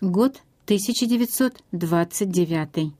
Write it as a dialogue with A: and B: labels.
A: Год 1929.